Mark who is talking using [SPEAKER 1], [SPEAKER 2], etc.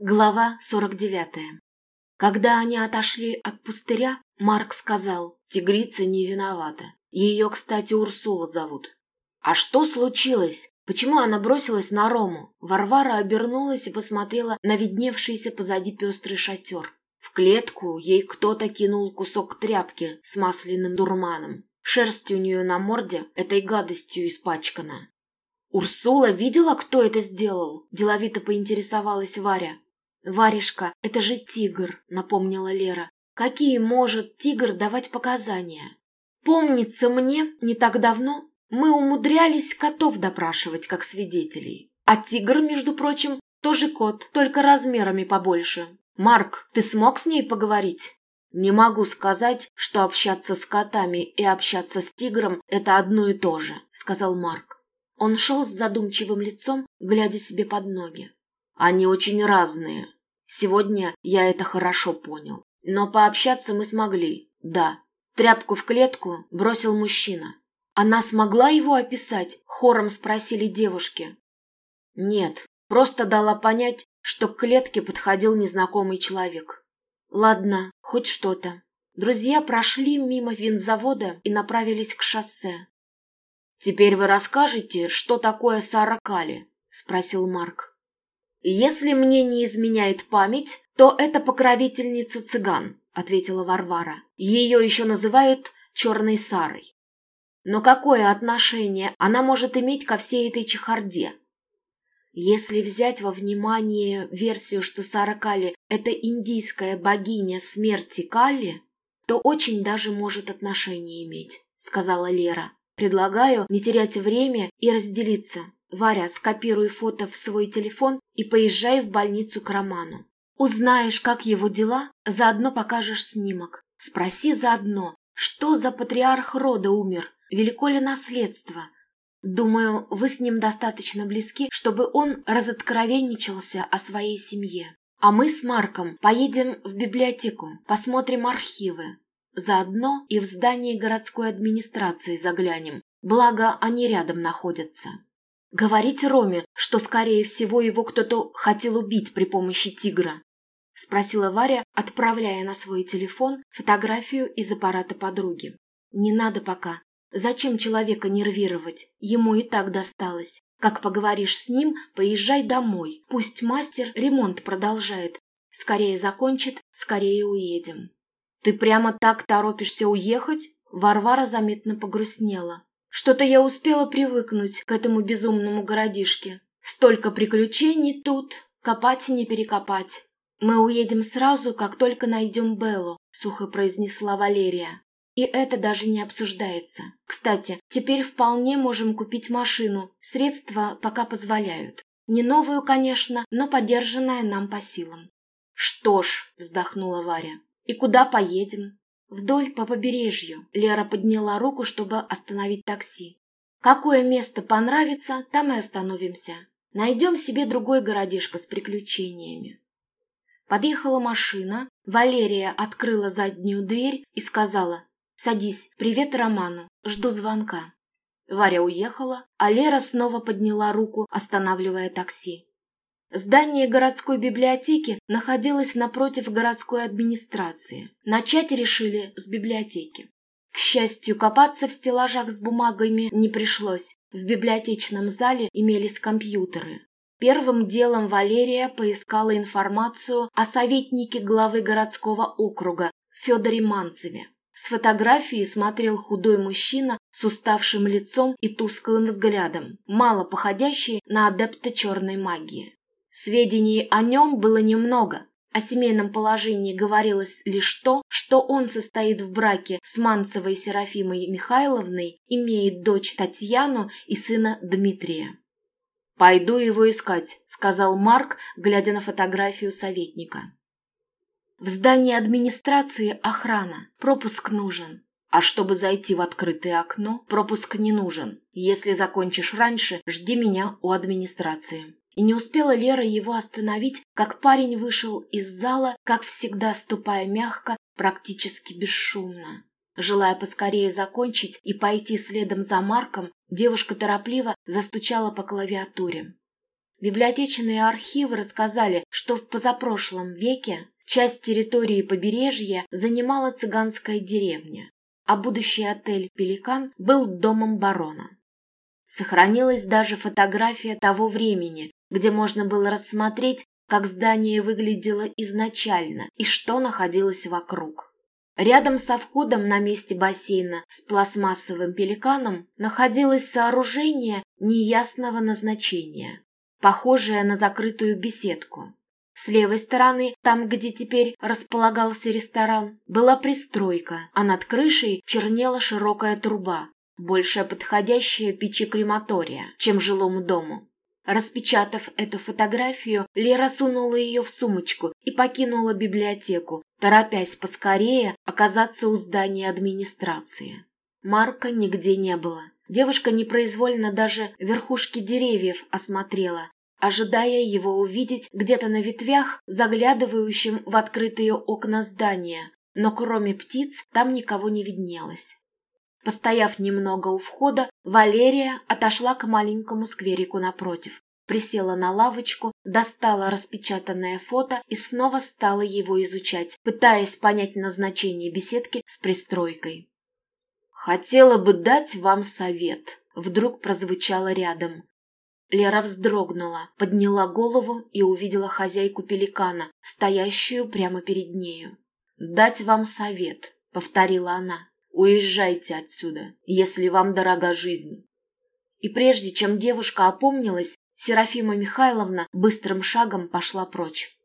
[SPEAKER 1] Глава 49. Когда они отошли от пустыря, Марк сказал, «Тигрица не виновата. Ее, кстати, Урсула зовут». «А что случилось? Почему она бросилась на Рому?» Варвара обернулась и посмотрела на видневшийся позади пестрый шатер. В клетку ей кто-то кинул кусок тряпки с масляным дурманом. Шерсть у нее на морде этой гадостью испачкана. «Урсула видела, кто это сделал?» – деловито поинтересовалась Варя. «Варежка, это же тигр», — напомнила Лера. «Какие может тигр давать показания?» «Помнится мне, не так давно мы умудрялись котов допрашивать как свидетелей. А тигр, между прочим, тоже кот, только размерами побольше. Марк, ты смог с ней поговорить?» «Не могу сказать, что общаться с котами и общаться с тигром – это одно и то же», – сказал Марк. Он шел с задумчивым лицом, глядя себе под ноги. «Они очень разные. Сегодня я это хорошо понял. Но пообщаться мы смогли, да. Тряпку в клетку бросил мужчина. Она смогла его описать? Хором спросили девушки. Нет, просто дала понять, что к клетке подходил незнакомый человек. Ладно, хоть что-то. Друзья прошли мимо винзавода и направились к шоссе. «Теперь вы расскажете, что такое Саракали?» — спросил Марк. «Если мне не изменяет память, то это покровительница цыган», — ответила Варвара. «Ее еще называют черной Сарой». Но какое отношение она может иметь ко всей этой чехарде? Если взять во внимание версию, что Сара Кали – это индийская богиня смерти Кали, то очень даже может отношение иметь, сказала Лера. Предлагаю не терять время и разделиться. Варя, скопируй фото в свой телефон и поезжай в больницу к Роману. Узнаешь, как его дела, заодно покажешь снимок. Спроси заодно, что за патриарх рода умер, велико ли наследство. Думаю, вы с ним достаточно близки, чтобы он разоткровенничался о своей семье. А мы с Марком поедем в библиотеку, посмотрим архивы. Заодно и в здание городской администрации заглянем, благо они рядом находятся. Говорить Роме, что, скорее всего, его кто-то хотел убить при помощи тигра? — спросила Варя, отправляя на свой телефон фотографию из аппарата подруги. «Не надо пока. Зачем человека нервировать? Ему и так досталось. Как поговоришь с ним, поезжай домой. Пусть мастер ремонт продолжает. Скорее закончит, скорее уедем». «Ты прямо так торопишься уехать?» Варвара заметно погрустнела. Что-то я успела привыкнуть к этому безумному городишке. Столько приключений тут, копать и не перекопать. Мы уедем сразу, как только найдем Беллу, сухо произнесла Валерия. И это даже не обсуждается. Кстати, теперь вполне можем купить машину. Средства пока позволяют. Не новую, конечно, но подержанная нам по силам. Что ж, вздохнула Варя. И куда поедем? Вдоль по побережью Лера подняла руку, чтобы остановить такси. Какое место понравится, там и остановимся. Найдем себе другой городишко с приключениями. Подъехала машина, Валерия открыла заднюю дверь и сказала «Садись, привет Роману, жду звонка». Варя уехала, а Лера снова подняла руку, останавливая такси. Здание городской библиотеки находилось напротив городской администрации. Начать решили с библиотеки. К счастью, копаться в стеллажах с бумагами не пришлось. В библиотечном зале имелись компьютеры. Первым делом Валерия поискала информацию о советнике главы городского округа Федоре Манцеве. С фотографии смотрел худой мужчина с уставшим лицом и тусклым взглядом, мало походящий на адепта черной магии. Сведений о нем было немного. О семейном положении говорилось лишь то, что он состоит в браке с Манцевой Серафимой Михайловной, имеет дочь Татьяну и сына Дмитрия. «Пойду его искать», — сказал Марк, глядя на фотографию советника. «В здании администрации охрана. Пропуск нужен. А чтобы зайти в открытое окно, пропуск не нужен. Если закончишь раньше, жди меня у администрации». И не успела Лера его остановить, как парень вышел из зала, как всегда ступая мягко, практически бесшумно. Желая поскорее закончить и пойти следом за Марком, девушка торопливо застучала по клавиатуре. Библиотечные архивы рассказали, что в позапрошлом веке часть территории побережья занимала цыганская деревня, а будущий отель «Пеликан» был домом барона. Сохранилась даже фотография того времени, где можно было рассмотреть, как здание выглядело изначально и что находилось вокруг. Рядом со входом на месте бассейна с пластмассовым пеликаном находилось сооружение неясного назначения, похожее на закрытую беседку. С левой стороны, там, где теперь располагался ресторан, была пристройка, а над крышей чернела широкая труба, больше подходящая печи крематория, чем жилому дому. Распечатав эту фотографию, Лера сунула ее в сумочку и покинула библиотеку, торопясь поскорее оказаться у здания администрации. Марка нигде не было. Девушка непроизвольно даже верхушки деревьев осмотрела, ожидая его увидеть где-то на ветвях, заглядывающим в открытые окна здания, но кроме птиц там никого не виднелось. Постояв немного у входа, Валерия отошла к маленькому скверику напротив, присела на лавочку, достала распечатанное фото и снова стала его изучать, пытаясь понять назначение беседки с пристройкой. «Хотела бы дать вам совет», — вдруг прозвучало рядом. Лера вздрогнула, подняла голову и увидела хозяйку пеликана, стоящую прямо перед нею. «Дать вам совет», — повторила она. Уезжайте отсюда, если вам дорога жизнь. И прежде чем девушка опомнилась, Серафима Михайловна быстрым шагом пошла прочь.